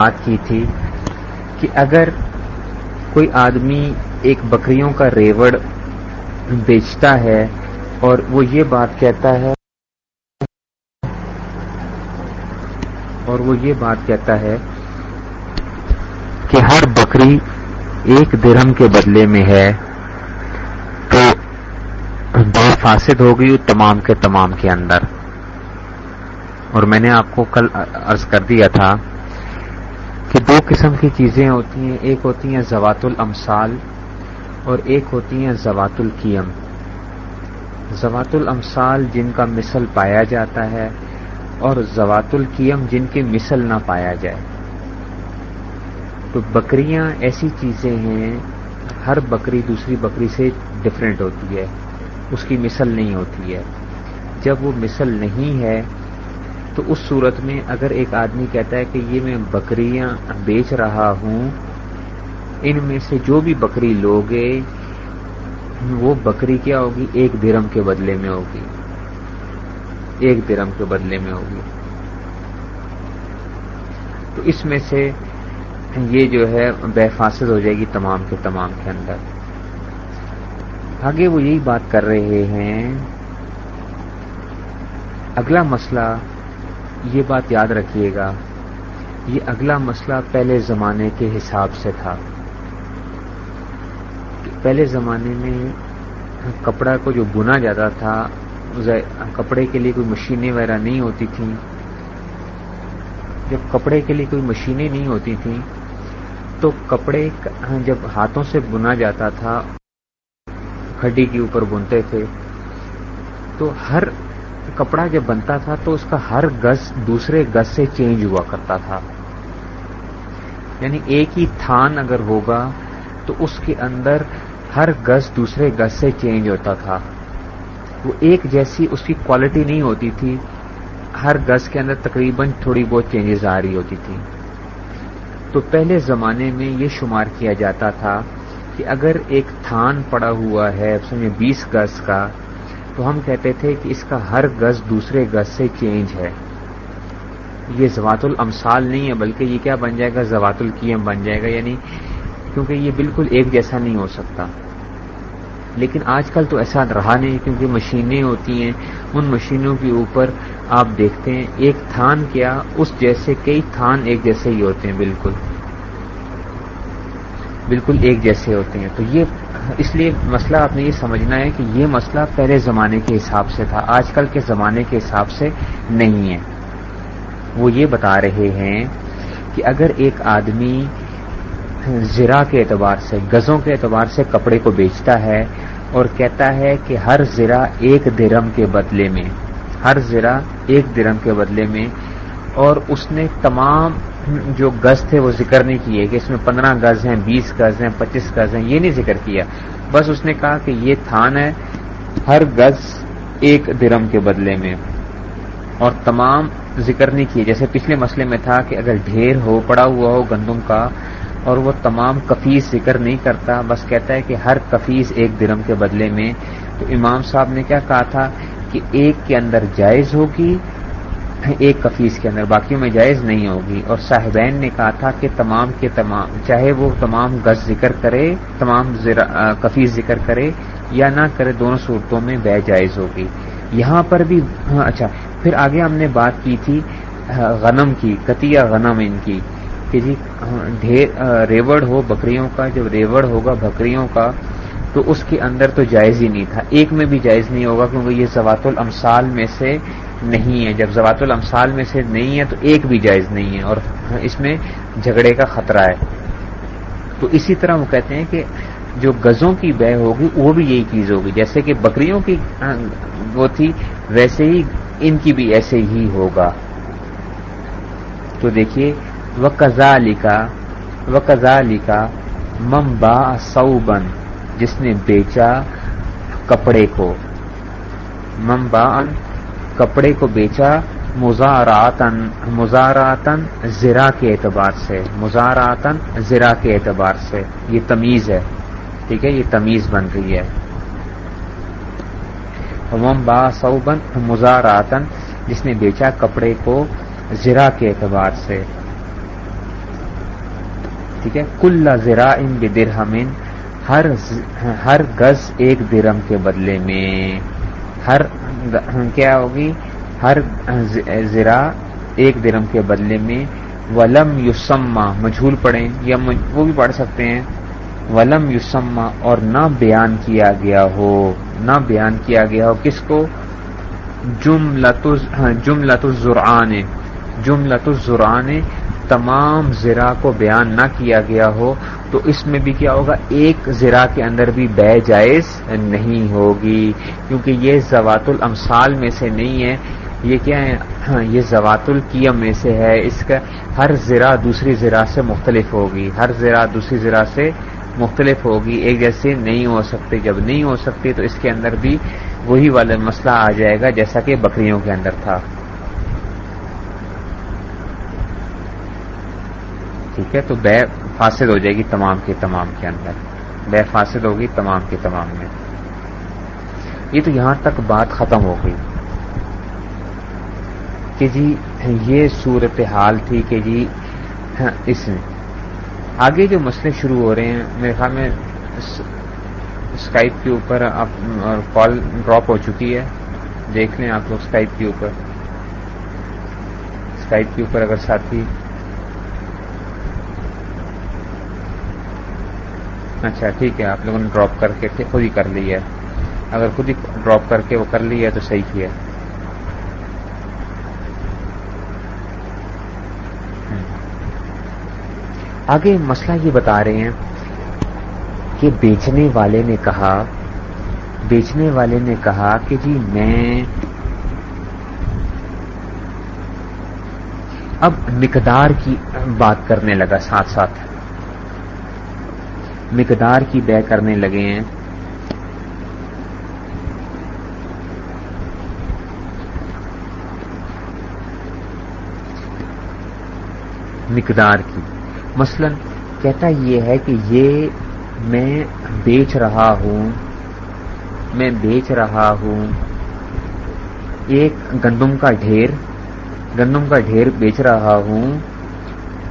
بات کی تھی کہ اگر کوئی آدمی ایک بکریوں کا ریوڑ بیچتا ہے اور وہ یہ بات کہتا ہے اور وہ یہ بات کہتا ہے کہ ہر بکری ایک درہم کے بدلے میں ہے، تو بات فاسد ہو گئی تمام کے تمام کے اندر۔ اور میں نے آپ کو کل عرض کر دیا تھا کہ دو قسم کی چیزیں ہوتی ہیں، ایک ہوتی ہیں زوات الامثال اور ایک ہوتی ہیں زوات القیم۔ زوات الامثال جن کا مثل پایا جاتا ہے اور زوات القیم جن کی مثل نہ پایا جائے۔ تو بکریاں ایسی چیزیں ہیں، ہر بکری دوسری بکری سے ڈفرینٹ ہوتی ہے، اس کی مثل نہیں ہوتی ہے۔ جب وہ مثل نہیں ہے تو اس صورت میں اگر ایک آدمی کہتا ہے کہ یہ میں بکریاں بیچ رہا ہوں، ان میں سے جو بھی بکری لوگے، وہ بکری کیا ہوگی؟ ایک درم کے بدلے میں ہوگی۔ ایک درم کے بدلے میں ہوگی۔ تو اس میں سے یہ جو ہے بے ہو جائے گی تمام کے تمام کے اندر۔ آگے وہ یہی بات کر رہے ہیں۔ اگلا مسئلہ یہ بات یاد رکھیے گا، یہ اگلا مسئلہ پہلے زمانے کے حساب سے تھا۔ پہلے زمانے میں کپڑا کو جو بنا جاتا تھا کپڑے کے لیے کوئی مشینیں وغیرہ نہیں ہوتی تھیں۔ جب کپڑے کے لیے کوئی مشینیں نہیں ہوتی تھیں، تو کپڑے جب ہاتھوں سے بنا جاتا تھا کھڈی کے اوپر بنتے تھے، تو ہر کپڑا جب بنتا تھا تو اس کا ہر گز دوسرے گز سے چینج ہوا کرتا تھا۔ یعنی ایک ہی تھان اگر ہوگا تو اس کے اندر ہر گز دوسرے گز سے چینج ہوتا تھا۔ وہ ایک جیسی اس کی کوالٹی نہیں ہوتی تھی۔ ہر گز کے اندر تقریباً تھوڑی بہت چینجز آ رہی ہوتی تھی۔ تو پہلے زمانے میں یہ شمار کیا جاتا تھا کہ اگر ایک تھان پڑا ہوا ہے سمجھے بیس گز کا تو ہم کہتے تھے کہ اس کا ہر گز دوسرے گز سے چینج ہے۔ یہ زوات الامثال نہیں ہے، بلکہ یہ کیا بن جائے گا؟ زوات القیم بن جائے گا یعنی کیونکہ یہ بالکل ایک جیسا نہیں ہو سکتا۔ لیکن آج کل تو ایسا رہا نہیں، کیونکہ مشینیں ہوتی ہیں۔ ان مشینوں کے اوپر آپ دیکھتے ہیں، ایک تھان کیا، اس جیسے کئی تھان ایک جیسے ہی ہوتے ہیں، بالکل۔ بالکل ایک جیسے ہوتے ہیں۔ تو یہ اس لیے مسئلہ آپ نے یہ سمجھنا ہے کہ یہ مسئلہ پہلے زمانے کے حساب سے تھا، آج کل کے زمانے کے حساب سے نہیں ہے۔ وہ یہ بتا رہے ہیں کہ اگر ایک آدمی زرا کے اعتبار سے، گزوں کے اعتبار سے کپڑے کو بیچتا ہے اور کہتا ہے کہ ہر زرا ایک درم کے بدلے میں، ہر زرا ایک درم کے بدلے میں اور اس نے تمام جو گز تھے وہ ذکر نہیں کیے کہ اس میں پندرہ گز ہیں، بیس گز ہیں، پچیس گز ہیں، یہ نہیں ذکر کیا۔ بس اس نے کہا کہ یہ تھان ہے ہر گز ایک درم کے بدلے میں۔ اور تمام ذکر نہیں کیے۔ جیسے پچھلے مسئلے میں تھا کہ اگر ڈھیر ہو، پڑا ہوا ہو گندم کا اور وہ تمام کفیس ذکر نہیں کرتا، بس کہتا ہے کہ ہر کفیس ایک درم کے بدلے میں۔ تو امام صاحب نے کیا کہا تھا کہ ایک کے اندر جائز ہوگی ایک کفیس کے اندر، باقیوں میں جائز نہیں ہوگی۔ اور صاحبین نے کہا تھا کہ تمام کے تمام، چاہے وہ تمام گز ذکر کرے، تمام کفیس ذکر کرے، یا نہ کرے، دونوں صورتوں میں بے جائز ہوگی۔ یہاں پر بھی ہاں، اچھا پھر آگے ہم نے بات کی تھی غنم کی کتیا غنم ان کی، کہ جی ہاں، ڈھیر ریوڑ ہو بکریوں کا، جب ریوڑ ہوگا بکریوں کا، تو اس کے اندر تو جائز ہی نہیں تھا۔ ایک میں بھی جائز نہیں ہوگا، کیونکہ یہ زوات الامثال میں سے نہیں ہے۔ جب زوات الامثال میں سے نہیں ہے تو ایک بھی جائز نہیں ہے اور اس میں جھگڑے کا خطرہ ہے۔ تو اسی طرح وہ کہتے ہیں کہ جو گزوں کی بے ہوگی وہ بھی یہی چیز ہوگی۔ جیسے کہ بکریوں کی وہ تھی، ویسے ہی ان کی بھی ایسے ہی ہوگا۔ تو دیکھیے وہ کزا لکھا وہ کزا لکھا ممبا سوبن جس نے بیچا کپڑے کو۔ ممبا کپڑے کو بیچا مزاراتن مزاراتن زرا کے اعتبار سے مزاراتن زرا کے اعتبار سے۔ یہ تمیز ہے، ٹھیک ہے؟ یہ تمیز بن رہی ہے۔ با سوبن مزاراتن جس نے بیچا کپڑے کو زرا کے اعتبار سے۔ ٹھیک ہے؟ کل زرا ان بدرہمن، ہر ہر گز ایک درم کے بدلے میں۔ ہر کیا ہوگی؟ ہر زرا ایک درم کے بدلے میں ولم یوسما مجھول پڑھیں یا وہ بھی پڑھ سکتے ہیں۔ ولم یوسما اور نہ بیان کیا گیا ہو۔ نہ بیان کیا گیا ہو۔ کس کو؟ جم لت جم لت الزرعان جم لت تمام زرا کو بیان نہ کیا گیا ہو تو اس میں بھی کیا ہوگا؟ ایک زرا کے اندر بھی بے جائز نہیں ہوگی، کیونکہ یہ زوات الامثال میں سے نہیں ہے۔ یہ کیا ہے؟ ہاں، یہ زوات القیم میں سے ہے۔ اس کا ہر زرا دوسری زرا سے مختلف ہوگی۔ ہر زرا دوسری زرا سے مختلف ہوگی۔ ایک جیسے نہیں ہو سکتے۔ جب نہیں ہو سکتی تو اس کے اندر بھی وہی والا مسئلہ آ جائے گا جیسا کہ بکریوں کے اندر تھا۔ ٹھیک ہے، تو بے فاسد ہو جائے گی تمام کے تمام کے اندر۔ بے فاسد ہوگی تمام کے تمام میں۔ یہ تو یہاں تک بات ختم ہو گئی۔ کہ جی یہ صورت حال تھی کہ جی۔ ہاں، اس میں۔ آگے جو مسئلے شروع ہو رہے ہیں، میرے خیال میں اسکائپ کے اوپر کال ڈراپ ہو چکی ہے۔ دیکھ لیں آپ لوگ اسکائپ کے اوپر۔ اسکائپ کے اوپر اگر ساتھی اچھا ٹھیک ہے، آپ لوگوں نے ڈراپ کر کے خود ہی کر لی ہے۔ اگر خود ہی ڈراپ کر کے وہ کر لی ہے تو صحیح کیا آگے مسئلہ یہ بتا رہے ہیں کہ بیچنے والے نے کہا، بیچنے والے نے کہا کہ جی میں اب مقدار کی بات کرنے لگا ساتھ ساتھ۔ مقدار کی بے کرنے لگے ہیں۔ مقدار کی۔ مثلا کہتا یہ ہے کہ یہ میں بیچ رہا ہوں۔ میں بیچ رہا ہوں۔ ایک گندم کا ڈھیر، گندم کا ڈھیر بیچ رہا ہوں۔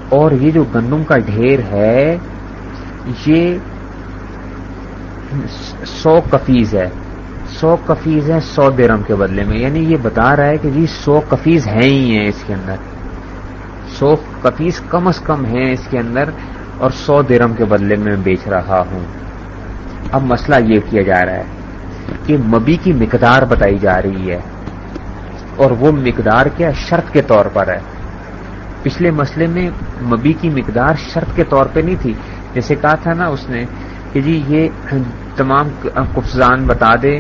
اور یہ جو گندم کا ڈھیر ہے یہ سو کفیز ہے۔ سو کفیز ہے سو درم کے بدلے میں۔ یعنی یہ بتا رہا ہے کہ جی سو کفیز ہیں ہی ہیں اس کے اندر۔ سو کفیز کم از کم ہیں اس کے اندر اور سو درم کے بدلے میں بیچ رہا ہوں۔ اب مسئلہ یہ کیا جا رہا ہے کہ مبی کی مقدار بتائی جا رہی ہے۔ اور وہ مقدار کیا شرط کے طور پر ہے۔ پچھلے مسئلے میں مبی کی مقدار شرط کے طور پہ نہیں تھی۔ جیسے کہا تھا نا اس نے کہ جی یہ تمام کفزان بتا دے،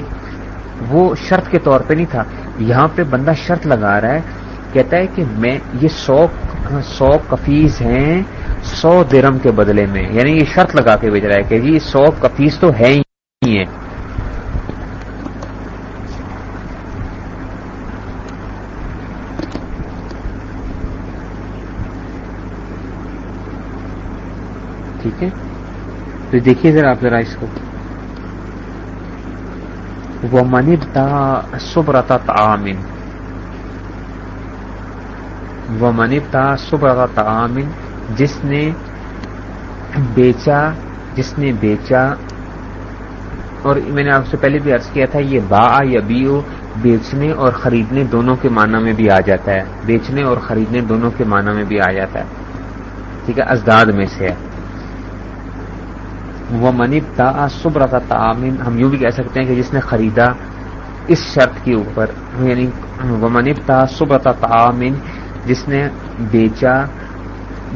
وہ شرط کے طور پہ نہیں تھا۔ یہاں پہ بندہ شرط لگا رہا ہے، کہتا ہے کہ میں، یہ سو سو کفیز ہیں سو درم کے بدلے میں یعنی یہ شرط لگا کے بھیج رہا ہے کہ جی سو کفیز تو ہے ہی ہیں۔ ٹھیک ہے؟ تو دیکھیے ذرا آپ ذرا اس کو۔ وہ منبتا سبرتا تعامن وہ منبتا سبرتا تعامن جس نے بیچا، جس نے بیچا۔ اور میں نے آپ سے پہلے بھی عرض کیا تھا، یہ با یا بیو بیچنے اور خریدنے دونوں کے معنی میں بھی آ جاتا ہے۔ بیچنے اور خریدنے دونوں کے معنی میں بھی آ جاتا ہے۔ ٹھیک ہے؟ ازداد میں سے۔ ہے وہ منیب تا سبر کا تعامن ہم یوں بھی کہہ سکتے ہیں کہ جس نے خریدا اس شرط کے اوپر یعنی وہ منیب تا سبر کا تعامن جس نے بیچا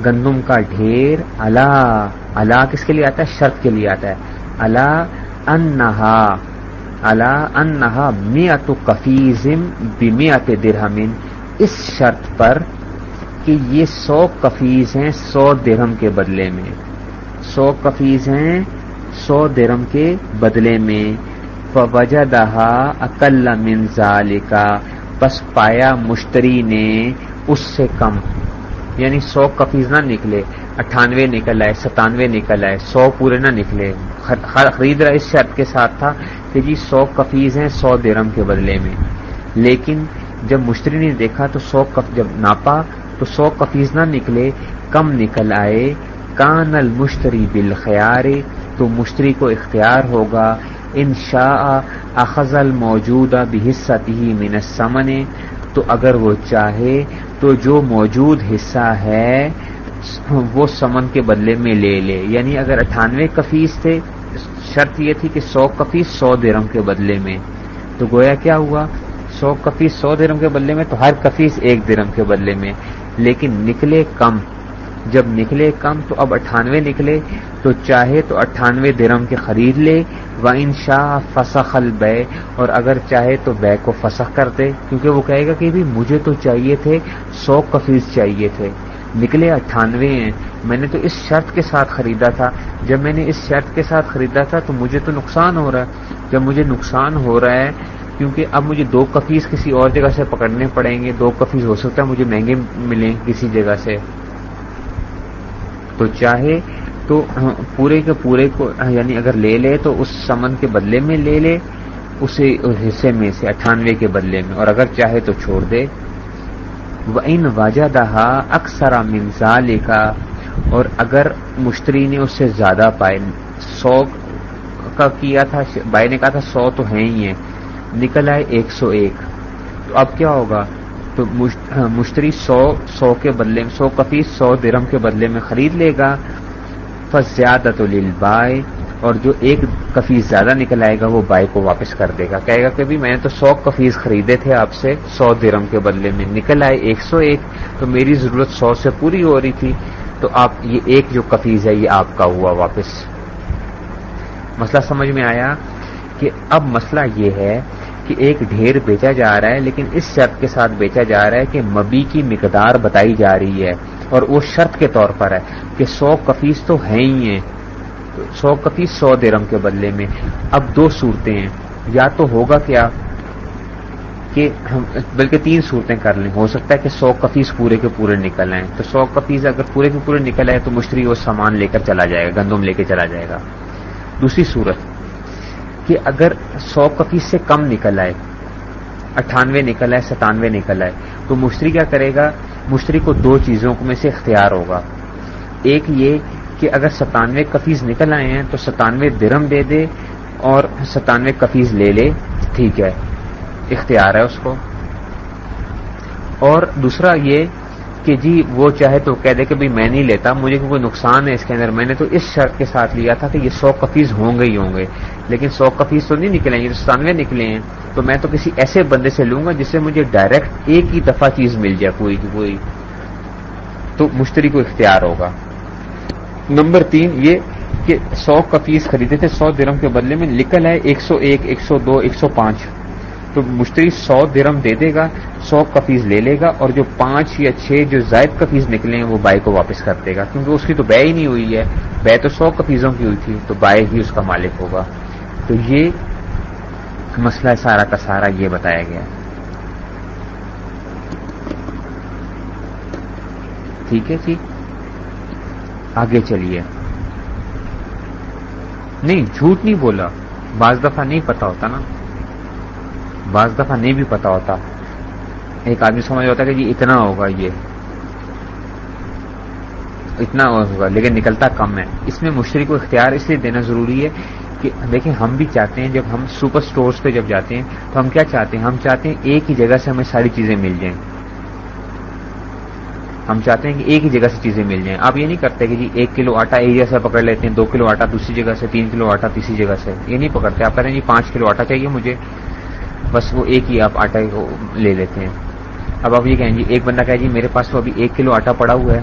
گندم کا ڈھیر اللہ اللہ کس کے لیے آتا ہے؟ شرط کے لیے آتا ہے۔ اللہ انہا اللہ انہا میت کفیزم بمیت درہمن اس شرط پر کہ یہ سو کفیز ہیں سو درہم کے بدلے میں۔ سو کفیز ہیں، سو درم کے بدلے میں۔ وجہ دہا اکل منظال کا بس پایا مشتری نے اس سے کم۔ یعنی سو کفیز نہ نکلے، اٹھانوے نکل آئے، ستانوے نکل آئے، سو پورے نہ نکلے۔ خرید رہا اس شرط کے ساتھ تھا کہ جی سو کفیز ہیں سو درم کے بدلے میں۔ لیکن جب مشتری نے دیکھا تو سو کف جب ناپا تو سو کفیز نہ نکلے، کم نکل آئے۔ کان المشتری بالخیار، تو مشتری کو اختیار ہوگا، ان شاء اخذل موجودہ بحصتی من السمن تو اگر وہ چاہے، تو جو موجود حصہ ہے، وہ سمن کے بدلے میں لے لے۔ یعنی اگر اٹھانوے کفیس تھے، شرط یہ تھی کہ سو کفیس سو درم کے بدلے میں۔ تو گویا کیا ہوا؟ سو کفیس سو درم کے بدلے میں تو ہر کفیس ایک درم کے بدلے میں، لیکن نکلے کم۔ جب نکلے کم تو اب اٹھانوے نکلے، تو چاہے تو اٹھانوے درم کے خرید لے و ان شاہ فسخ البے اور اگر چاہے تو بے کو فسخ کر دے، کیونکہ وہ کہے گا کہ بھی مجھے تو چاہیے تھے، سو کفیز چاہیے تھے۔ نکلے اٹھانوے ہیں، میں نے تو اس شرط کے ساتھ خریدا تھا۔ جب میں نے اس شرط کے ساتھ خریدا تھا تو مجھے تو نقصان ہو رہا۔ ہے جب مجھے نقصان ہو رہا ہے، کیونکہ اب مجھے دو کفیز کسی اور جگہ سے پکڑنے پڑیں گے، دو کفیز ہو سکتا ہے مجھے مہنگے ملیں کسی جگہ سے۔ تو چاہے تو ہاں، پورے کے پورے کو یعنی اگر لے لے تو اس سمن کے بدلے میں لے لے، اسے حصے میں سے، اٹھانوے کے بدلے میں، اور اگر چاہے تو چھوڑ دے۔ وہ ان واجہ دہا اکثر منظال کا اور اگر مشتری نے اس سے زیادہ پائے، سو کا کیا تھا بائی نے کہا تھا سو تو ہیں ہی ہیں، نکل آئے ایک سو ایک۔ تو اب کیا ہوگا؟ تو ہاں، مشتری سو سو کے بدلے میں، سو کفی سو درم کے بدلے میں خرید لے گا۔ فس زیادہ تو بائے اور جو ایک کفیز زیادہ نکل آئے گا، وہ بائی کو واپس کر دے گا۔ کہے گا کہ میں نے تو سو کفیز خریدے تھے آپ سے، سو درم کے بدلے میں نکل آئے، ایک سو ایک۔ تو میری ضرورت سو سے پوری ہو رہی تھی۔ تو آپ، یہ ایک جو کفیز ہے، یہ آپ کا ہوا واپس۔ مسئلہ سمجھ میں آیا کہ اب مسئلہ یہ ہے کہ ایک ڈھیر بیچا جا رہا ہے، لیکن اس شرط کے ساتھ بیچا جا رہا ہے کہ مبی کی مقدار بتائی جا رہی ہے، اور وہ شرط کے طور پر ہے کہ سو کفیس تو ہیں ہی ہیں۔ سو کفیس سو درم کے بدلے میں اب دو صورتیں ہیں۔ یا تو ہوگا کیا کہ ہم، بلکہ تین صورتیں کر لیں۔ ہو سکتا ہے کہ سو کفیس پورے کے پورے نکل آئیں۔ تو سو کفیس اگر پورے کے پورے نکل آئے تو مشتری وہ سامان لے کر چلا جائے گا، گندم لے کے چلا جائے گا۔ دوسری صورت کہ اگر سو کفیس سے کم نکل آئے، اٹھانوے نکل آئے، ستانوے نکل آئے، تو مشتری کیا کرے گا؟ مشتری کو دو چیزوں میں سے اختیار ہوگا۔ ایک یہ کہ اگر ستانوے کفیز نکل آئے ہیں تو ستانوے درم دے دے اور ستانوے کفیز لے لے، ٹھیک ہے، اختیار ہے اس کو۔ اور دوسرا یہ کہ جی وہ چاہے تو کہہ دے کہ میں نہیں لیتا، مجھے کوئی نقصان ہے اس کے اندر، میں نے تو اس شرط کے ساتھ لیا تھا کہ یہ سو کفیز ہوں گے ہی ہوں گے، لیکن سو کفیز تو نہیں نکلیں گے ستانوے نکلے ہیں، تو میں تو کسی ایسے بندے سے لوں گا جس سے مجھے ڈائریکٹ ایک ہی دفعہ چیز مل جائے، کوئی کی کوئی۔ تو مشتری کو اختیار ہوگا۔ نمبر تین یہ کہ سو کفیز خریدے تھے، سو درم کے بدلے میں نکل ہے ایک سو ایک ایک سو دو، ایک سو پانچ۔ تو مشتری سو درم دے دے گا، سو کفیز لے لے گا اور جو پانچ یا چھ جو زائد کفیز نکلے ہیں وہ بائی کو واپس کر دے گا، کیونکہ اس کی تو بے ہی نہیں ہوئی ہے۔ بے تو سو کفیزوں کی ہوئی تھی، تو بائے ہی اس کا مالک ہوگا۔ تو یہ مسئلہ سارا کا سارا یہ بتایا گیا۔ ٹھیک ہے جی؟ آگے چلیے۔ نہیں، جھوٹ نہیں بولا۔ بعض دفعہ نہیں پتا ہوتا نا۔ بعض دفعہ نہیں بھی پتا ہوتا۔ ایک آدمی سمجھ ہوتا کہ جی اتنا ہوگا یہ۔ اتنا ہوگا، لیکن نکلتا کم ہے۔ اس میں مشتری کو اختیار اس لیے دینا ضروری ہے کہ دیکھیں ہم بھی چاہتے ہیں جب ہم سپر سٹورز پہ جب جاتے ہیں تو ہم کیا چاہتے ہیں؟ ہم چاہتے ہیں ایک ہی جگہ سے ہمیں ساری چیزیں مل جائیں۔ ہم چاہتے ہیں کہ ایک ہی جگہ سے چیزیں مل جائیں۔ آپ یہ نہیں کرتے کہ جی ایک کلو آٹا ایریا سے پکڑ لیتے ہیں، دو کلو آٹا دوسری جگہ سے، تین کلو آٹا تیسری جگہ سے۔ یہ نہیں پکڑتے۔ آپ کہتے ہیں جی پانچ کلو آٹا چاہیے مجھے۔ بس وہ ایک ہی آپ آٹا لے لیتے ہیں۔ اب آپ یہ کہیں جی ایک بندہ کہ جی میرے پاس تو ابھی ایک کلو آٹا پڑا ہوا ہے۔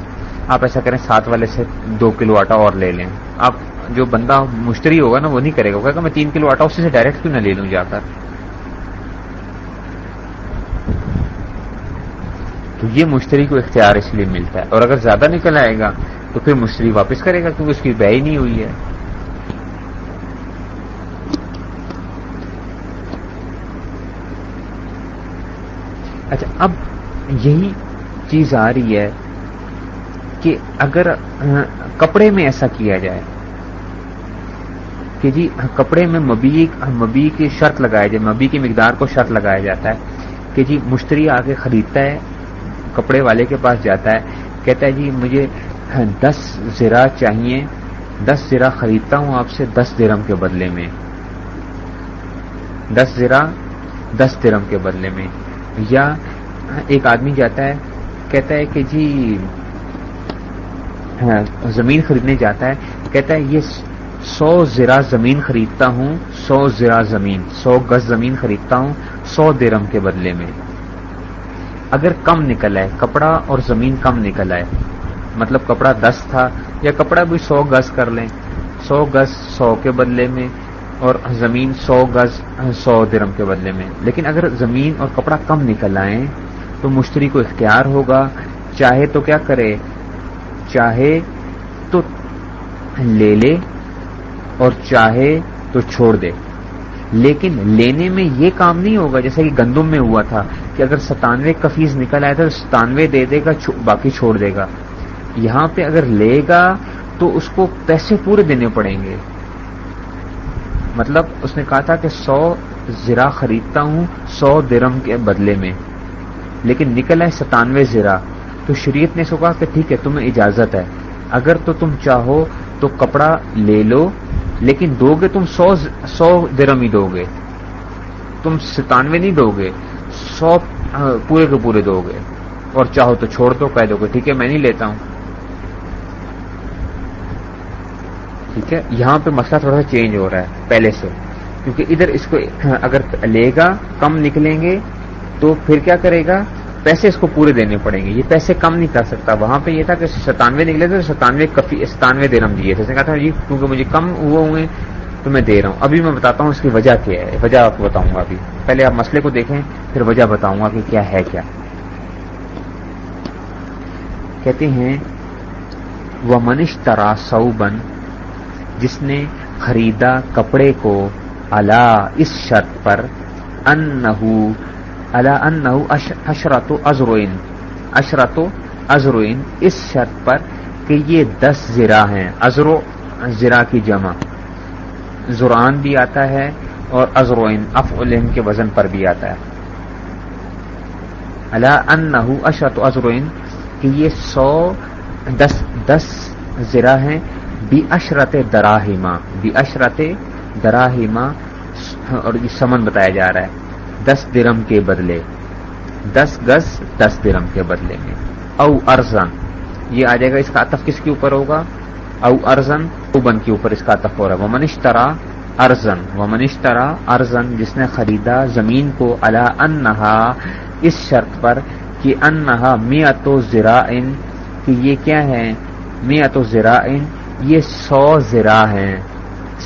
آپ ایسا کریں، سات والے سے دو کلو آٹا اور لے لیں۔ آپ جو بندہ مشتری ہوگا نا، وہ نہیں کرے گا۔ کہ میں تین کلو آٹا اسی سے ڈائریکٹ کیوں نہ لے لوں جا کر؟ تو یہ مشتری کو اختیار اس لیے ملتا ہے۔ اور اگر زیادہ نکل آئے گا، تو پھر مشتری واپس کرے گا کیونکہ اس کی بہ ہی نہیں ہوئی ہے۔ اچھا اب یہی چیز آ رہی ہے کہ اگر کپڑے میں ایسا کیا جائے کہ جی کپڑے میں مبی مبی کی شرط لگایا جائے، مبی کی مقدار کو شرط لگایا جاتا ہے کہ جی مشتری آ کے خریدتا ہے، کپڑے والے کے پاس جاتا ہے، کہتا ہے جی مجھے دس زرا چاہیے، دس زرا خریدتا ہوں آپ سے دس درم کے بدلے میں، دس زرا دس درم کے بدلے میں۔ یا ایک آدمی جاتا ہے، کہتا ہے کہ جی ہاں، زمین خریدنے جاتا ہے، کہتا ہے یہ سو زرا زمین خریدتا ہوں، سو زرا زمین، سو گز زمین خریدتا ہوں، سو درم کے بدلے میں۔ اگر کم نکل آئے، کپڑا اور زمین کم نکل آئے مطلب کپڑا دس تھا، یا کپڑا بھی سو گز کر لیں، سو گز سو کے بدلے میں اور زمین سو گز، سو درم کے بدلے میں۔ لیکن اگر زمین اور کپڑا کم نکل آئے تو مشتری کو اختیار ہوگا۔ چاہے تو کیا کرے؟ چاہے تو لے لے اور چاہے تو چھوڑ دے۔ لیکن لینے میں یہ کام نہیں ہوگا جیسا کہ گندم میں ہوا تھا کہ اگر ستانوے کفیز نکل آیا تھا تو ستانوے دے دے گا باقی چھوڑ دے گا۔ یہاں پہ اگر لے گا تو اس کو پیسے پورے دینے پڑیں گے۔ مطلب اس نے کہا تھا کہ سو زرا خریدتا ہوں سو درم کے بدلے میں۔ لیکن نکل ہے ستانوے زرا تو شریعت نے سو کہا کہ ٹھیک ہے، تمہیں اجازت ہے۔ اگر تو تم چاہو تو کپڑا لے لو، لیکن دو گے تم سو سو درم ہی دو گے تم ستانوے نہیں دو گے سو پورے کے پورے دو گے اور چاہو تو چھوڑ دو، کہہ دو گے ٹھیک ہے، میں نہیں لیتا ہوں۔ ٹھیک ہے؟ یہاں پہ مسئلہ تھوڑا سا چینج ہو رہا ہے، پہلے سے۔ کیونکہ ادھر اس کو اگر لے گا، کم نکلیں گے، تو پھر کیا کرے گا؟ پیسے اس کو پورے دینے پڑیں گے۔ یہ پیسے کم نہیں کر سکتا۔ وہاں پہ یہ تھا کہ ستانوے نکلے تھے، ستانوے ستانوے درم دیے تھے۔ اس نے کہا تھا جی کیونکہ مجھے کم ہوئے ہوئے تو میں دے رہا ہوں۔ ابھی میں بتاتا ہوں اس کی وجہ کیا ہے۔ وجہ آپ کو بتاؤں گا ابھی۔ پہلے آپ مسئلے کو دیکھیں، پھر وجہ بتاؤں گا کہ کیا ہے کیا۔ کہتے ہیں وہ منش ترا سو بن جس نے خریدا کپڑے کو اللہ اس شرط پر ان اللہ ان اشرت ازروئن اشرت ازروئن اس شرط پر کہ یہ دس زرا ہیں۔ ازرو زرا کی جمع۔ زران بھی آتا ہے اور ازروئن اف الم کے وزن پر بھی آتا ہے۔ اللہ ان اشرت ازروئن کہ یہ سو، دس دس زرا ہیں۔ بی اشرت دراہیما بی اشرت دراہیما اور یہ سمن بتایا جا رہا ہے، دس درم کے بدلے، دس گز، دس درم کے بدلے میں، او ارزن، یہ آ جائے گا، اس کا عطف کس کے اوپر ہوگا؟ او ارزن، اوبن کے اوپر اس کا عطف ہو رہا ہے وہ منشترا ارزن وہ منشترا ارزن، جس نے خریدا زمین کو اللہ انہا، اس شرط پر کہ انہا میت و زرا کہ یہ کیا ہے میت و زرا یہ سو زرا ہیں۔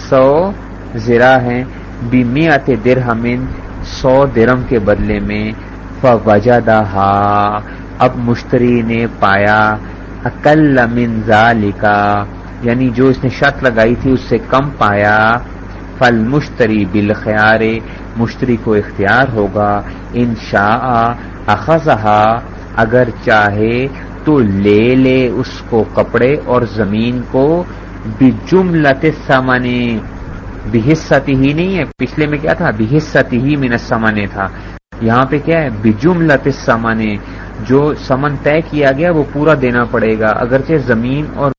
سو زرا ہیں۔ بیمیات درہمن سو درم کے بدلے میں فوجہ اب مشتری نے پایا اکل من ذالکا۔ یعنی جو اس نے شرط لگائی تھی اس سے کم پایا۔ فل مشتری بالخیار، مشتری کو اختیار ہوگا۔ ان شاء اگر چاہے تو لے لے اس کو کپڑے اور زمین کو بجملت سامانے بحصتی ہی نہیں ہے. پچھلے میں کیا تھا؟ بحصتی ہی من سمانے تھا. یہاں پہ کیا ہے؟ بجملت سامانے جو سمن طے کیا گیا وہ پورا دینا پڑے گا. اگرچہ زمین اور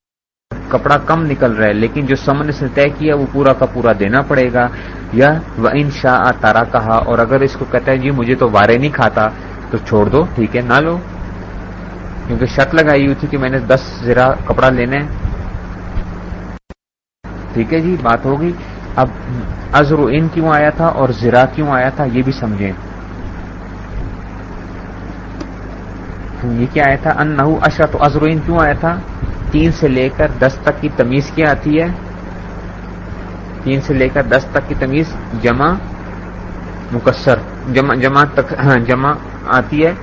کپڑا کم نکل رہا ہے، لیکن جو سمن سے طے کیا وہ پورا کا پورا دینا پڑے گا. یا وہ ان شاء تارا کہا اور اگر اس کو کہتا ہے جی مجھے تو وارے نہیں کھاتا، تو چھوڑ دو، ٹھیک ہے، نہ لو. کیونکہ شرط لگائی ہوئی تھی کہ میں نے دس زرا کپڑا لینا ہے ٹھیک ہے جی بات ہوگی اب ازر ان کیوں آیا تھا اور زرا کیوں آیا تھا یہ بھی سمجھیں۔ یہ کیا آیا تھا؟ ان نحو اشرت ازر کیوں آیا تھا؟ تین سے لے کر دس تک کی تمیز کیا آتی ہے؟ تین سے لے کر دس تک کی تمیز جمع، مکسر، جمع جمع تک ہاں جمع آتی ہے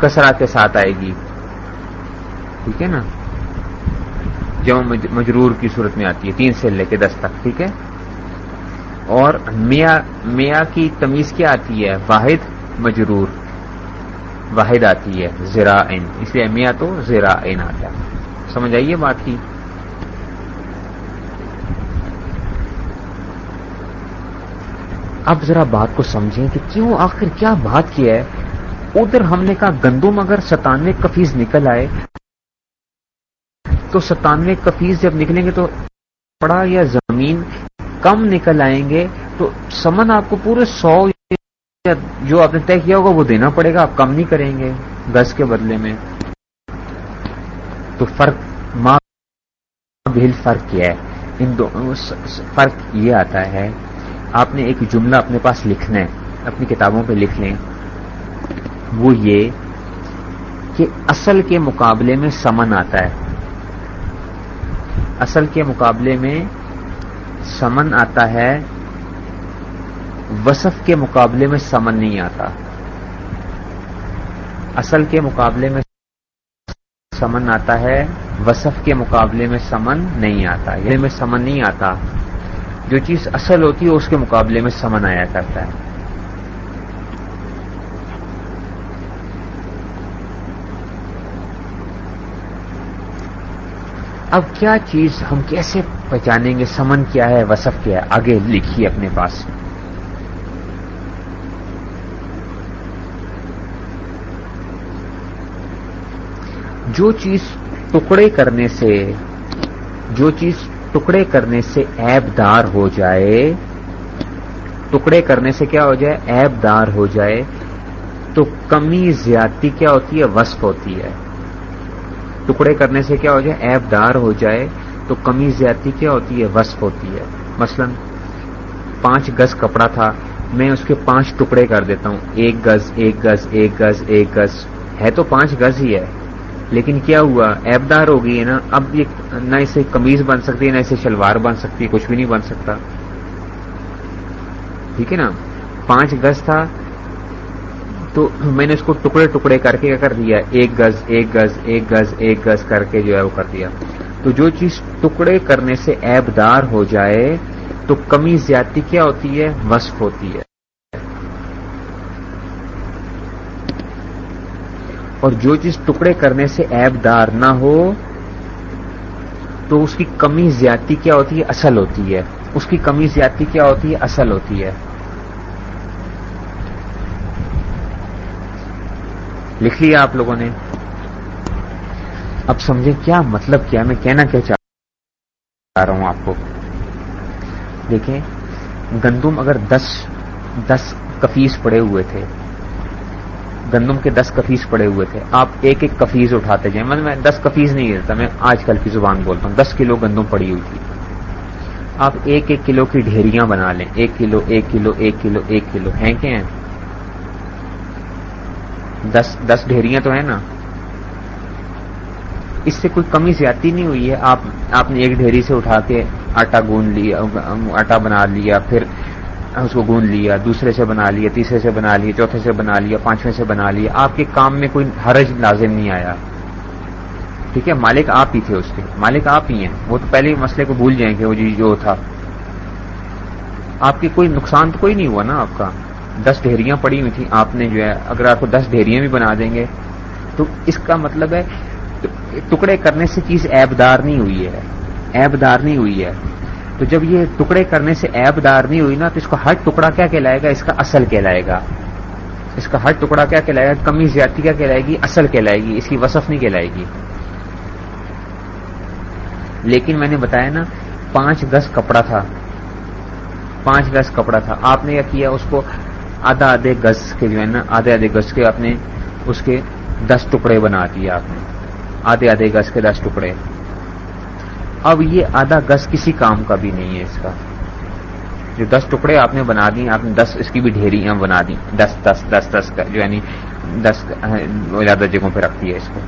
کسرا کے ساتھ آئے گی۔ ٹھیک ہے نا؟ جمع مجرور کی صورت میں آتی ہے، تین سے لے کے دس تک، ٹھیک ہے؟ اور میاں میاں کی تمیز کیا آتی ہے؟ واحد مجرور، واحد آتی ہے زیرا اس لیے میاں تو زیرا ان آتا ہے۔ سمجھ آئیے بات کی؟ اب ذرا بات کو سمجھیں کہ کیوں آخر کیا بات کی ہے؟ ادھر ہم نے کہا گندم اگر ستانوے کفیز نکل آئے۔ تو ستانوے کفیز جب نکلیں گے تو پڑا یا زمین کم نکل آئیں گے، تو سمن آپ کو پورے سو جو آپ نے طے کیا ہوگا وہ دینا پڑے گا، آپ کم نہیں کریں گے گز کے بدلے میں۔ تو فرق ماں بھیل فرق کیا ہے۔ ان دو فرق یہ آتا ہے، آپ نے ایک جملہ اپنے پاس لکھنا ہے، اپنی کتابوں پہ لکھ لیں۔ وہ یہ کہ اصل کے مقابلے میں سمن آتا ہے۔ اصل کے مقابلے میں سمن آتا ہے، وصف کے مقابلے میں سمن نہیں آتا۔ اصل کے مقابلے میں سمن آتا ہے، وصف کے مقابلے میں سمن نہیں آتا۔ یہ میں سمن نہیں آتا۔ جو چیز اصل ہوتی ہے، اس کے مقابلے میں سمن آیا کرتا ہے۔ اب کیا چیز ہم کیسے پہچانیں گے؟ سمن کیا ہے؟ وصف کیا ہے؟ آگے لکھیے اپنے پاس۔ جو چیز ٹکڑے کرنے سے، جو چیز ٹکڑے کرنے سے ایب دار ہو جائے، ٹکڑے کرنے سے کیا ہو جائے؟ ایب دار ہو جائے، تو کمی زیادتی کیا ہوتی ہے؟ وصف ہوتی ہے۔ ٹکڑے کرنے سے کیا ہو جائے؟ ایب دار ہو جائے، تو کمی زیادتی کیا ہوتی ہے؟ وصف ہوتی ہے۔ مثلا، پانچ گز کپڑا تھا، میں اس کے پانچ ٹکڑے کر دیتا ہوں۔ ایک گز ایک گز ایک گز ایک گز۔ ہے تو پانچ گز ہی ہے، لیکن کیا ہوا؟ ایبدار ہو گئی ہے نا، اب یہ نہ اسے کمیز بن سکتی ہے نہ اسے شلوار بن سکتی ہے کچھ بھی نہیں بن سکتا۔ ٹھیک ہے نا؟ پانچ گز تھا تو میں نے اس کو ٹکڑے ٹکڑے کر کے کیا کر دیا؟ ایک گز ایک گز ایک گز ایک گز کر کے جو ہے وہ کر دیا۔ تو جو چیز ٹکڑے کرنے سے ایبدار ہو جائے، تو کمی زیادتی کیا ہوتی ہے؟ وصف ہوتی ہے۔ اور جو چیز ٹکڑے کرنے سے ایب دار نہ ہو، تو اس کی کمی زیادتی کیا ہوتی ہے؟ اصل ہوتی ہے۔ اس کی کمی زیادتی کیا ہوتی ہے؟ اصل ہوتی ہے۔ لکھ لیا آپ لوگوں نے؟ اب سمجھیں کیا مطلب کیا میں کہنا کیا چاہ رہا ہوں آپ کو۔ دیکھیں، گندم اگر دس دس کفیس پڑے ہوئے تھے، گندم کے دس کفیز پڑے ہوئے تھے، آپ ایک ایک کفیز اٹھاتے جائیں۔ مطلب میں دس کفیز نہیں گرتا میں آج کل کی زبان بولتا ہوں۔ دس کلو گندم پڑی ہوئی تھی۔ آپ ایک ایک کلو کی ڈھیریاں بنا لیں۔ ایک کلو ایک کلو ایک کلو ایک کلو، ہیں کیا ہیں؟ دس دس ڈھیریاں تو ہیں نا۔ اس سے کوئی کمی زیادتی نہیں ہوئی ہے۔ آپ آپ نے ایک ڈھیری سے اٹھا کے آٹا گون لیا، آٹا بنا لیا، پھر اس کو گون لیا، دوسرے سے بنا لیا، تیسرے سے بنا لیا، چوتھے سے بنا لیا، پانچویں سے بنا لیا۔ آپ کے کام میں کوئی حرج لازم نہیں آیا۔ ٹھیک ہے، مالک آپ ہی تھے اس کے۔ مالک آپ ہی ہیں۔ وہ تو پہلے ہی مسئلے کو بھول جائیں گے، وہ جی جو تھا۔ آپ کی کوئی نقصان تو کوئی نہیں ہوا نا آپ کا؟ دس ڈھیریاں پڑی ہوئی تھیں، آپ نے جو ہے، اگر آپ کو دس ڈھیریاں بھی بنا دیں گے، تو اس کا مطلب ہے، ٹکڑے کرنے سے چیز ایبدار نہیں ہوئی ہے ایبدار نہیں ہوئی ہے۔ تو جب یہ ٹکڑے کرنے سے ایب دار نہیں ہوئی نا، تو اس کا ہر ٹکڑا کیا کہلائے گا؟ اس کا اصل کہلائے گا۔ اس کا ہر ٹکڑا کیا کہلائے گا؟ کمی زیادتی کیا کہلائے گی؟ اصل کہلائے گی۔ اس کی وصف نہیں کہلائے گی۔ لیکن میں نے بتایا نا، پانچ گز کپڑا تھا۔ پانچ گز کپڑا تھا۔ آپ نے کیا کیا اس کو آدھا آدھے گز کے جو ہے نا، آدھے آدھے گز کے آپ نے اس کے دس ٹکڑے بنا دیے آپ نے۔ آدھے آدھے گز کے دس ٹکڑے۔ اب یہ آدھا گز کسی کام کا بھی نہیں ہے اس کا۔ جو دس ٹکڑے آپ نے بنا دی، آپ نے دس اس کی بھی ڈھیریاں بنا دی۔ دس دس دس دس کا جو یعنی دس زیادہ جگہوں پہ رکھتی ہے اس کو۔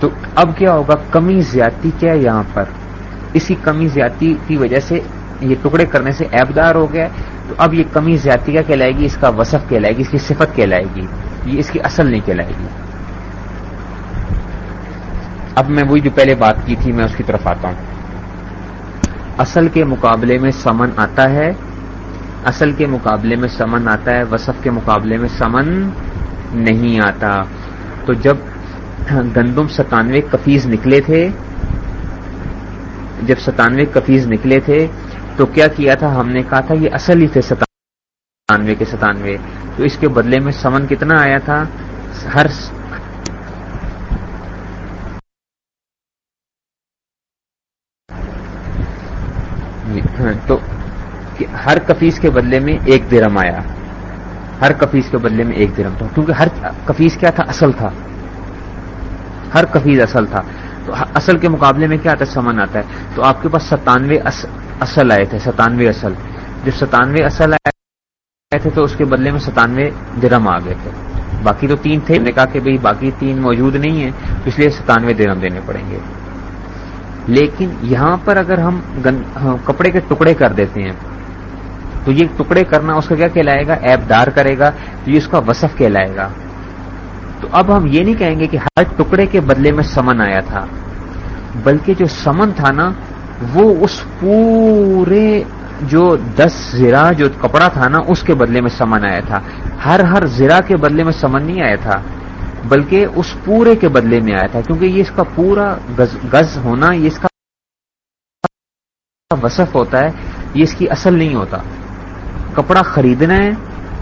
تو اب کیا ہوگا؟ کمی زیادتی کیا ہے یہاں پر؟ اسی کمی زیادتی کی وجہ سے یہ ٹکڑے کرنے سے ایبدار ہو گیا تو اب یہ کمی زیادتی کیا کہلائے گی، اس کا وصف کہلائے گی، اس کی صفت کہلائے گی، یہ اس کی اصل نہیں کہلائے گی۔ اب میں وہی جو پہلے بات کی تھی، میں اس کی طرف آتا ہوں۔ اصل کے مقابلے میں سمن آتا ہے، اصل کے مقابلے میں سمن آتا ہے وصف کے مقابلے میں سمن نہیں آتا۔ تو جب گندم ستانوے کفیز نکلے تھے، جب ستانوے کفیز نکلے تھے تو کیا کیا تھا؟ ہم نے کہا تھا یہ اصل ہی تھے ستانوے کے ستانوے۔ تو اس کے بدلے میں سمن کتنا آیا تھا؟ ہر تو ہر کفیس کے بدلے میں ایک درم آیا۔ ہر کفیس کے بدلے میں ایک درم تھا۔ کیونکہ ہر کفیس کیا تھا؟ اصل تھا۔ ہر کفیس اصل تھا۔ تو اصل کے مقابلے میں کیا آتا ہے سمن آتا ہے۔ تو آپ کے پاس ستانوے اصل آئے تھے، ستانوے اصل۔ جب ستانوے اصل آئے تھے تو اس کے بدلے میں ستانوے درم آ گئے تھے۔ باقی تو تین تھے۔ نے کہا کہ بھئی باقی تین موجود نہیں ہیں اس لیے ستانوے درم دینے پڑیں گے۔ لیکن یہاں پر اگر ہم کپڑے کے ٹکڑے کر دیتے ہیں، تو یہ ٹکڑے کرنا اس کا کیا کہلائے گا؟ ایپ دار کرے گا، تو یہ اس کا وصف کہلائے گا۔ تو اب ہم یہ نہیں کہیں گے کہ ہر ٹکڑے کے بدلے میں سمن آیا تھا، بلکہ جو سمن تھا نا وہ اس پورے جو دس زرا جو کپڑا تھا نا، اس کے بدلے میں سمن آیا تھا۔ ہر ہر زرا کے بدلے میں سمن نہیں آیا تھا، بلکہ اس پورے کے بدلے میں آیا تھا، کیونکہ یہ اس کا پورا گز گز ہونا، یہ اس کا وصف ہوتا ہے، یہ اس کی اصل نہیں ہوتا۔ کپڑا خریدنا ہے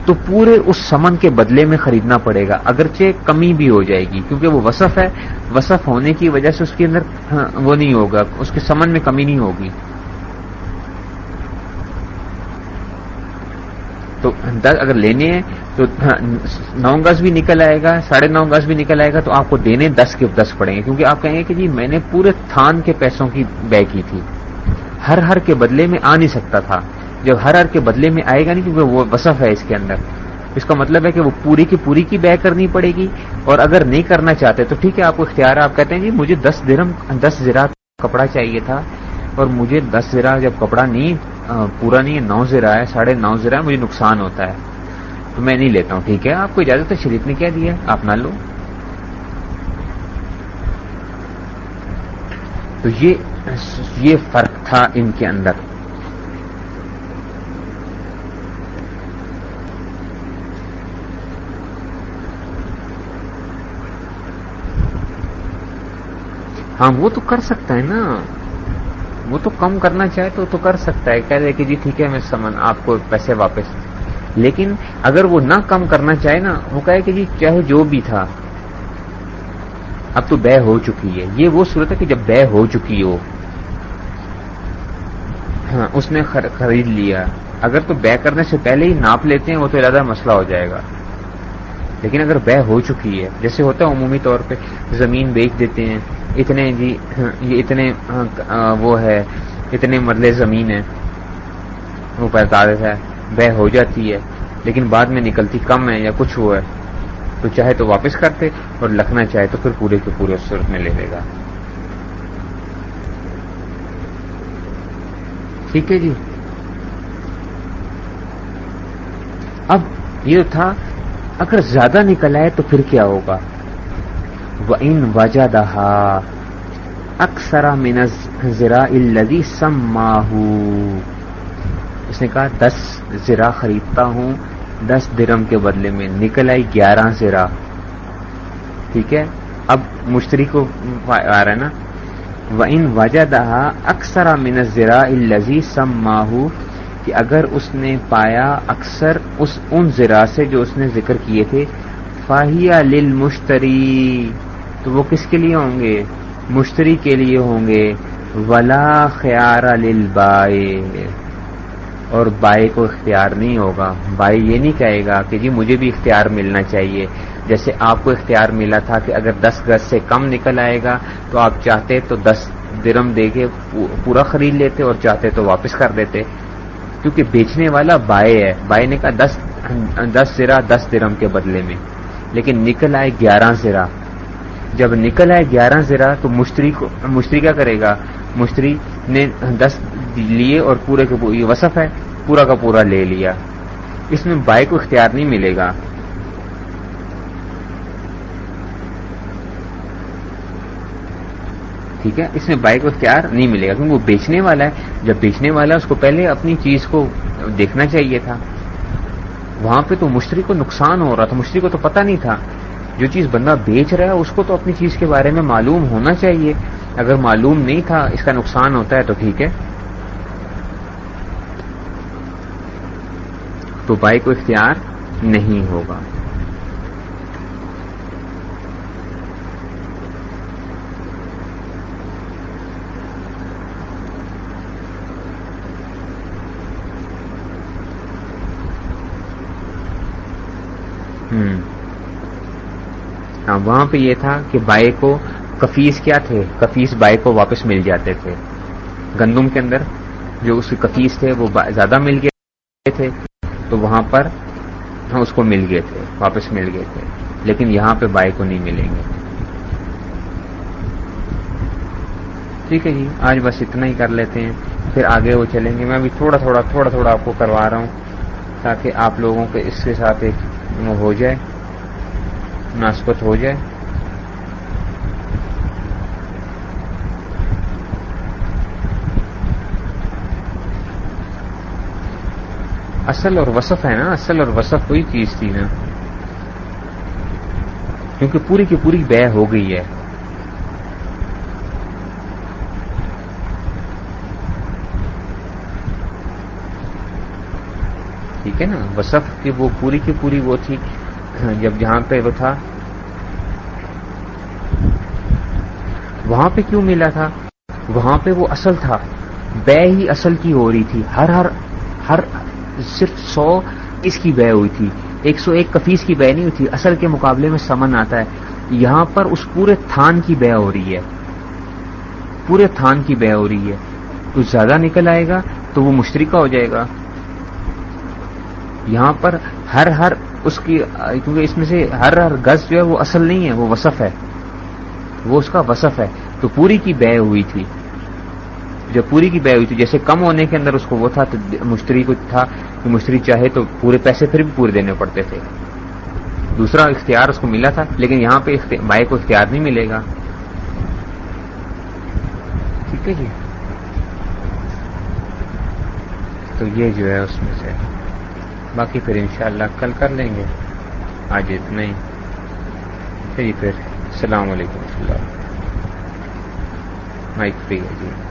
تو پورے اس سمن کے بدلے میں خریدنا پڑے گا، اگرچہ کمی بھی ہو جائے گی، کیونکہ وہ وصف ہے، وصف ہونے کی وجہ سے اس کے اندر ہاں، وہ نہیں ہوگا، اس کے سمن میں کمی نہیں ہوگی۔ تو اگر لینے ہیں، تو ہاں، نو گز بھی نکل آئے گا، ساڑھے نو گز بھی نکل آئے گا، تو آپ کو دینے دس کے دس پڑیں گے، کیونکہ آپ کہیں گے کہ جی میں نے پورے تھان کے پیسوں کی بے کی تھی۔ ہر ہر کے بدلے میں آ نہیں سکتا تھا۔ جب ہر ہر کے بدلے میں آئے گا نہیں کیونکہ وہ وصف ہے اس کے اندر۔ اس کا مطلب ہے کہ وہ پوری کی پوری کی بے کرنی پڑے گی اور اگر نہیں کرنا چاہتے تو ٹھیک ہے، آپ کو اختیار ہے، آپ کہتے ہیں جی مجھے دس درم دس زرا کپڑا چاہیے تھا اور مجھے دس زرا جب کپڑا نہیں پورا نہیں ہے نو زرا ہے، ساڑھے نو زرا ہے، مجھے نقصان ہوتا ہے۔ تو میں نہیں لیتا ہوں، ٹھیک ہے۔ آپ کو اجازت ہے، شریف نے کیا دیا، آپ نہ لو۔ تو یہ فرق تھا ان کے اندر۔ ہاں وہ تو کر سکتا ہے نا۔ وہ تو کم کرنا چاہے تو تو کر سکتا ہے۔ کہہ دے کہ جی ٹھیک ہے، میں سمن آپ کو پیسے واپس۔ لیکن اگر وہ نہ کم کرنا چاہے نا، وہ کہے کہ جی چاہے جو بھی تھا۔ اب تو بے ہو چکی ہے۔ یہ وہ صورت ہے کہ جب بے ہو چکی ہو۔ ہاں اس نے خرید لیا۔ اگر تو بے کرنے سے پہلے ہی ناپ لیتے ہیں، وہ تو زیادہ مسئلہ ہو جائے گا۔ لیکن اگر بے ہو چکی ہے، جیسے ہوتا ہے عمومی طور پہ، زمین بیچ دیتے ہیں، اتنے جی یہ اتنے وہ ہے، اتنے مرلے زمین ہے وہ پینتالیس ہے بہ ہو جاتی ہے، لیکن بعد میں نکلتی کم ہے یا کچھ ہوا ہے، تو چاہے تو واپس کرتے اور لکھنا چاہے تو پھر پورے کے پورے اس صورت میں لے لے گا۔ ٹھیک ہے جی۔ اب یہ تھا اگر زیادہ نکل آئے تو پھر کیا ہوگا؟ ان وجہ دہا اکثر من زرا الدی سم اس نے کہا، دس زرا خریدتا ہوں، دس درم کے بدلے میں نکل آئی گیارہ زرا۔ ٹھیک ہے؟ اب مشتری کو آ رہا ہے نا۔ وہ ان وجہ دہا اکثر من الزی سم ماہو کہ اگر اس نے پایا اکثر اس ان زرا سے جو اس نے ذکر کیے تھے فاہیا لل مشتری تو وہ کس کے لیے ہوں گے؟ مشتری کے لیے ہوں گے۔ ولا خیار للبائے اور بائی کو اختیار نہیں ہوگا۔ بائی یہ نہیں کہے گا کہ جی مجھے بھی اختیار ملنا چاہیے۔ جیسے آپ کو اختیار ملا تھا کہ اگر دس گز سے کم نکل آئے گا، تو آپ چاہتے تو دس درم دے کے پورا خرید لیتے اور چاہتے تو واپس کر دیتے۔ کیونکہ بیچنے والا بائے ہے۔ بائی نے کہا، دس دس سرا دس درم کے بدلے میں۔ لیکن نکل آئے گیارہ سرا جب نکل آئے گیارہ زرا تو مشتری کو، مشتری کیا کرے گا؟ مشتری نے دس لیے اور پورے کے یہ وصف ہے، پورا کا پورا لے لیا۔ اس میں بائی کو اختیار نہیں ملے گا۔ ٹھیک ہے؟ اس میں بائی کو اختیار نہیں ملے گا، کیونکہ وہ بیچنے والا ہے۔ جب بیچنے والا ہے، اس کو پہلے اپنی چیز کو دیکھنا چاہیے تھا۔ وہاں پہ تو مشتری کو نقصان ہو رہا تھا، مشتری کو تو پتہ نہیں تھا۔ جو چیز بندہ بیچ رہا ہے، اس کو تو اپنی چیز کے بارے میں معلوم ہونا چاہیے۔ اگر معلوم نہیں تھا، اس کا نقصان ہوتا ہے تو ٹھیک ہے۔ تو بائی کو اختیار نہیں ہوگا۔ ہاں وہاں پہ یہ تھا کہ بائے کو کفیس کیا تھے؟ کفیس بائے کو واپس مل جاتے تھے۔ گندم کے اندر جو اس کے کفیس تھے، وہ زیادہ مل گئے تھے، تو وہاں پر ہاں اس کو مل گئے تھے، واپس مل گئے تھے۔ لیکن یہاں پہ بائے کو نہیں ملیں گے۔ ٹھیک ہے جی آج بس اتنا ہی کر لیتے ہیں۔ پھر آگے وہ چلیں گے۔ میں ابھی تھوڑا تھوڑا تھوڑا تھوڑا آپ کو کروا رہا ہوں تاکہ آپ لوگوں کے اس کے ساتھ ایک ہو جائے، مناسبت ہو جائے۔ اصل اور وصف ہے نا، اصل اور وصف کوئی چیز تھی نا۔ کیونکہ پوری کی پوری بے ہو گئی ہے۔ ٹھیک ہے نا؟ وصف کی وہ پوری کی پوری وہ تھی، جب جہاں پہ وہ تھا۔ وہاں پہ کیوں ملا تھا؟ وہاں پہ وہ اصل تھا۔ بے ہی اصل کی ہو رہی تھی۔ ہر ہر ہر صرف سو اس کی بے ہوئی تھی۔ ایک سو ایک کفیس کی بے نہیں ہوئی تھی۔ اصل کے مقابلے میں سمن آتا ہے۔ یہاں پر اس پورے تھان کی بے ہو رہی ہے۔ پورے تھان کی بے ہو رہی ہے۔ کچھ زیادہ نکل آئے گا تو وہ مشترکہ ہو جائے گا۔ یہاں پر ہر ہر اس کی، کیونکہ اس میں سے ہر ہر گز جو ہے وہ اصل نہیں ہے، وہ وصف ہے۔ وہ اس کا وصف ہے۔ تو پوری کی بے ہوئی تھی۔ جب پوری کی بے ہوئی تھی، جیسے کم ہونے کے اندر اس کو وہ تھا، تو مشتری کو تھا، کہ مشتری چاہے تو پورے پیسے پھر بھی پورے دینے پڑتے تھے۔ دوسرا اختیار اس کو ملا تھا، لیکن یہاں پہ بائے کو اختیار نہیں ملے گا۔ ٹھیک ہے جی۔ تو یہ جو ہے اس میں سے۔ باقی پھر انشاءاللہ کل کر لیں گے۔ آج اتنا ہی۔ چلیے پھر۔ السلام علیکم اللہ۔ مائک فری ہے جی۔